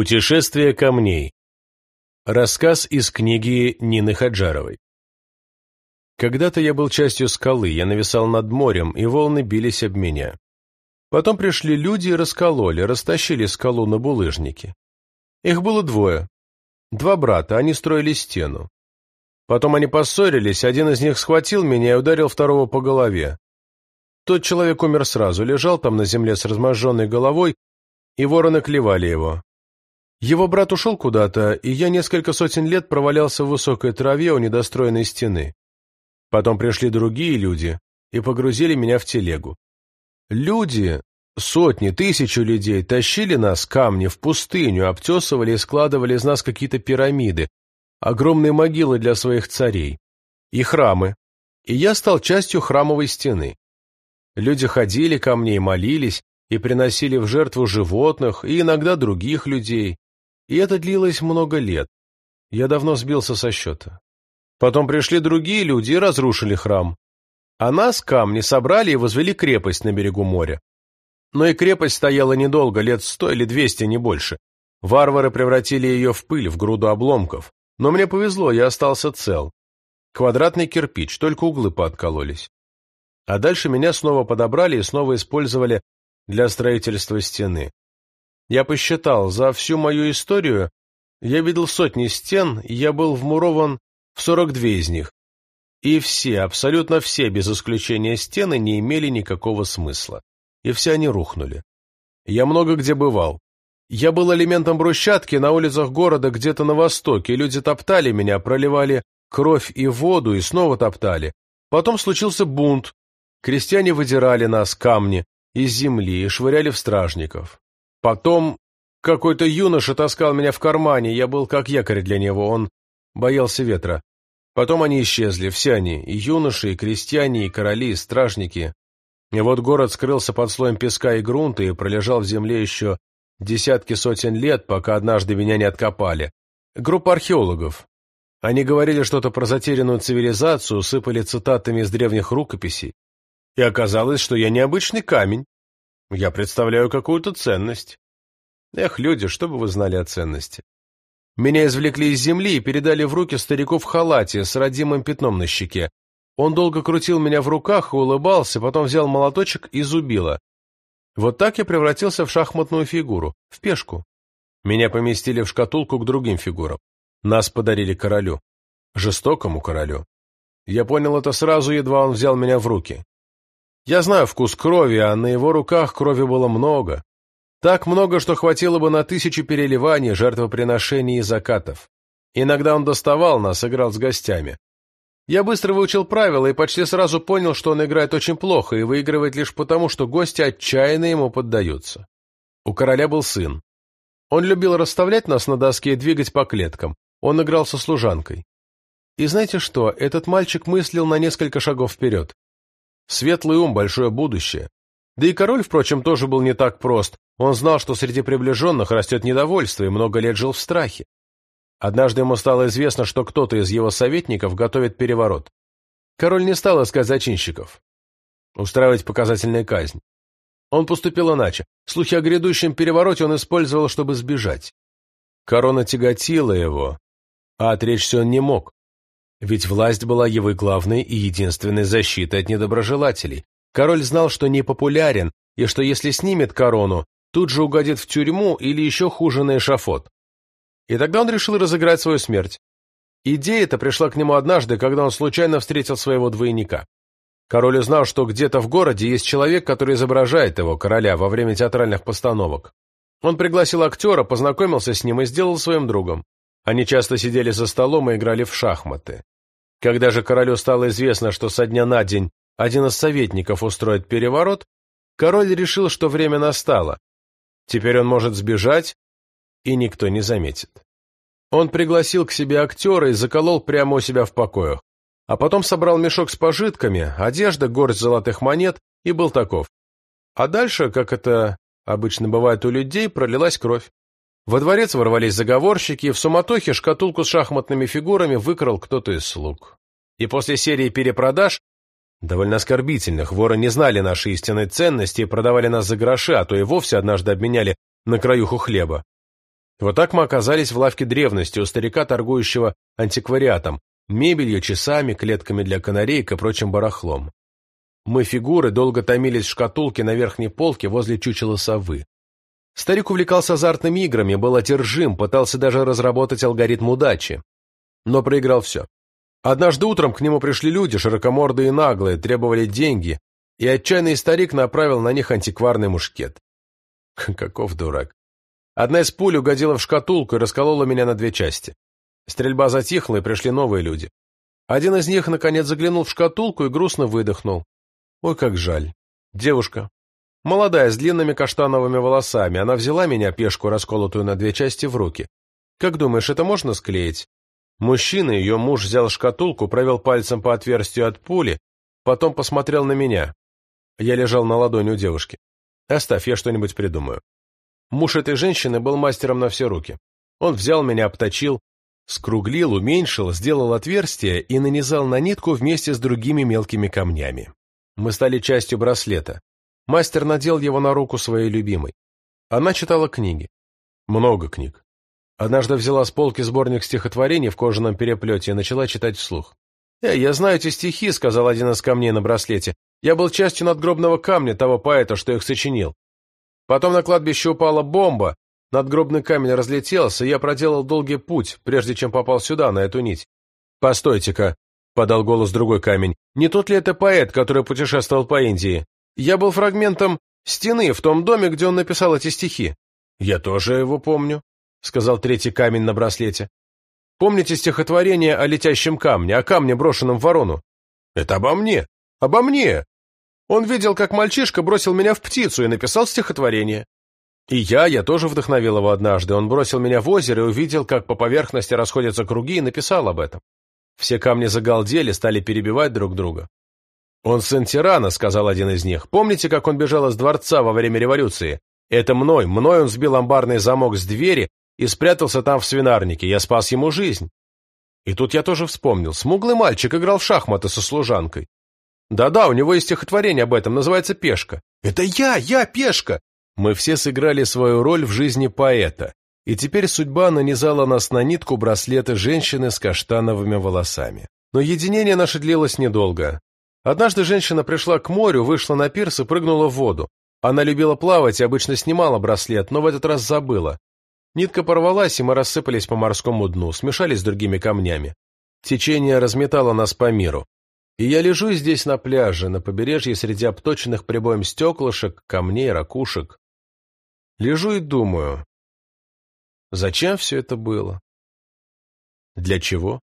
Путешествие камней. Рассказ из книги Нины Хаджаровой. Когда-то я был частью скалы, я нависал над морем, и волны бились об меня. Потом пришли люди и раскололи, растащили скалу на булыжники. Их было двое. Два брата, они строили стену. Потом они поссорились, один из них схватил меня и ударил второго по голове. Тот человек умер сразу, лежал там на земле с разможженной головой, и вороны клевали его. Его брат ушел куда-то, и я несколько сотен лет провалялся в высокой траве у недостроенной стены. Потом пришли другие люди и погрузили меня в телегу. Люди, сотни, тысячи людей, тащили нас, камни, в пустыню, обтесывали и складывали из нас какие-то пирамиды, огромные могилы для своих царей и храмы. И я стал частью храмовой стены. Люди ходили ко мне и молились, и приносили в жертву животных и иногда других людей, и это длилось много лет. Я давно сбился со счета. Потом пришли другие люди и разрушили храм. А нас, камни, собрали и возвели крепость на берегу моря. Но и крепость стояла недолго, лет сто или двести, не больше. Варвары превратили ее в пыль, в груду обломков. Но мне повезло, я остался цел. Квадратный кирпич, только углы пооткололись. А дальше меня снова подобрали и снова использовали для строительства стены. Я посчитал, за всю мою историю я видел сотни стен, и я был вмурован в 42 из них. И все, абсолютно все, без исключения стены, не имели никакого смысла. И все они рухнули. Я много где бывал. Я был элементом брусчатки на улицах города где-то на востоке, люди топтали меня, проливали кровь и воду и снова топтали. Потом случился бунт. Крестьяне выдирали нас, камни, из земли и швыряли в стражников. Потом какой-то юноша таскал меня в кармане, я был как якорь для него, он боялся ветра. Потом они исчезли, все они, и юноши, и крестьяне, и короли, и стражники. И вот город скрылся под слоем песка и грунта и пролежал в земле еще десятки сотен лет, пока однажды меня не откопали. Группа археологов. Они говорили что-то про затерянную цивилизацию, сыпали цитатами из древних рукописей. И оказалось, что я необычный камень, я представляю какую-то ценность. Эх, люди, что бы вы знали о ценности. Меня извлекли из земли и передали в руки старику в халате с родимым пятном на щеке. Он долго крутил меня в руках и улыбался, потом взял молоточек и зубило. Вот так я превратился в шахматную фигуру, в пешку. Меня поместили в шкатулку к другим фигурам. Нас подарили королю. Жестокому королю. Я понял это сразу, едва он взял меня в руки. Я знаю вкус крови, а на его руках крови было много. Так много, что хватило бы на тысячи переливаний, жертвоприношений и закатов. Иногда он доставал нас, играл с гостями. Я быстро выучил правила и почти сразу понял, что он играет очень плохо и выигрывает лишь потому, что гости отчаянно ему поддаются. У короля был сын. Он любил расставлять нас на доске и двигать по клеткам. Он играл со служанкой. И знаете что, этот мальчик мыслил на несколько шагов вперед. Светлый ум, большое будущее. Да и король, впрочем, тоже был не так прост. Он знал, что среди приближенных растет недовольство и много лет жил в страхе. Однажды ему стало известно, что кто-то из его советников готовит переворот. Король не стал искать зачинщиков. Устраивать показательную казнь. Он поступил иначе. Слухи о грядущем перевороте он использовал, чтобы сбежать. Корона тяготила его, а отречься он не мог. Ведь власть была его главной и единственной защитой от недоброжелателей. Король знал, что не популярен, и что если снимет корону, тут же угодит в тюрьму или еще хуже на эшафот. И тогда он решил разыграть свою смерть. Идея эта пришла к нему однажды, когда он случайно встретил своего двойника. Король узнал, что где-то в городе есть человек, который изображает его, короля, во время театральных постановок. Он пригласил актера, познакомился с ним и сделал своим другом. Они часто сидели за столом и играли в шахматы. Когда же королю стало известно, что со дня на день один из советников устроит переворот, король решил, что время настало. Теперь он может сбежать, и никто не заметит. Он пригласил к себе актера и заколол прямо у себя в покоях, а потом собрал мешок с пожитками, одежда, горсть золотых монет и был таков. А дальше, как это обычно бывает у людей, пролилась кровь. Во дворец ворвались заговорщики, и в суматохе шкатулку с шахматными фигурами выкрал кто-то из слуг. И после серии перепродаж, довольно оскорбительных, воры не знали нашей истинной ценности и продавали нас за гроши, а то и вовсе однажды обменяли на краюху хлеба. Вот так мы оказались в лавке древности у старика, торгующего антиквариатом, мебелью, часами, клетками для канареек и прочим барахлом. Мы, фигуры, долго томились в шкатулке на верхней полке возле чучела совы. Старик увлекался азартными играми, был одержим, пытался даже разработать алгоритм удачи. Но проиграл все. Однажды утром к нему пришли люди, широкомордые и наглые, требовали деньги, и отчаянный старик направил на них антикварный мушкет. Каков дурак. Одна из пуль угодила в шкатулку и расколола меня на две части. Стрельба затихла, и пришли новые люди. Один из них, наконец, заглянул в шкатулку и грустно выдохнул. Ой, как жаль. Девушка. Молодая, с длинными каштановыми волосами. Она взяла меня, пешку, расколотую на две части, в руки. Как думаешь, это можно склеить? Мужчина, ее муж, взял шкатулку, провел пальцем по отверстию от пули, потом посмотрел на меня. Я лежал на ладони у девушки. Оставь, я что-нибудь придумаю. Муж этой женщины был мастером на все руки. Он взял меня, обточил, скруглил, уменьшил, сделал отверстие и нанизал на нитку вместе с другими мелкими камнями. Мы стали частью браслета. Мастер надел его на руку своей любимой. Она читала книги. Много книг. Однажды взяла с полки сборник стихотворений в кожаном переплете и начала читать вслух. «Э, я знаю эти стихи», — сказал один из камней на браслете. «Я был частью надгробного камня того поэта, что их сочинил. Потом на кладбище упала бомба, надгробный камень разлетелся, и я проделал долгий путь, прежде чем попал сюда, на эту нить. «Постойте-ка», — подал голос другой камень, — «не тот ли это поэт, который путешествовал по Индии? Я был фрагментом стены в том доме, где он написал эти стихи». «Я тоже его помню», — сказал третий камень на браслете. «Помните стихотворение о летящем камне, о камне, брошенном в ворону?» «Это обо мне! Обо мне! Он видел, как мальчишка бросил меня в птицу и написал стихотворение. И я, я тоже вдохновил его однажды. Он бросил меня в озеро и увидел, как по поверхности расходятся круги, и написал об этом. Все камни загалдели, стали перебивать друг друга. «Он сын тирана», — сказал один из них. «Помните, как он бежал из дворца во время революции? Это мной, мной он сбил амбарный замок с двери и спрятался там в свинарнике. Я спас ему жизнь». И тут я тоже вспомнил. Смуглый мальчик играл в шахматы со служанкой. Да-да, у него есть стихотворение об этом, называется «Пешка». Это я, я Пешка! Мы все сыграли свою роль в жизни поэта, и теперь судьба нанизала нас на нитку браслеты женщины с каштановыми волосами. Но единение наше длилось недолго. Однажды женщина пришла к морю, вышла на пирс и прыгнула в воду. Она любила плавать и обычно снимала браслет, но в этот раз забыла. Нитка порвалась, и мы рассыпались по морскому дну, смешались с другими камнями. Течение разметало нас по миру. И я лежу здесь на пляже, на побережье среди обточенных прибоем стеклышек, камней, ракушек. Лежу и думаю, зачем все это было? Для чего?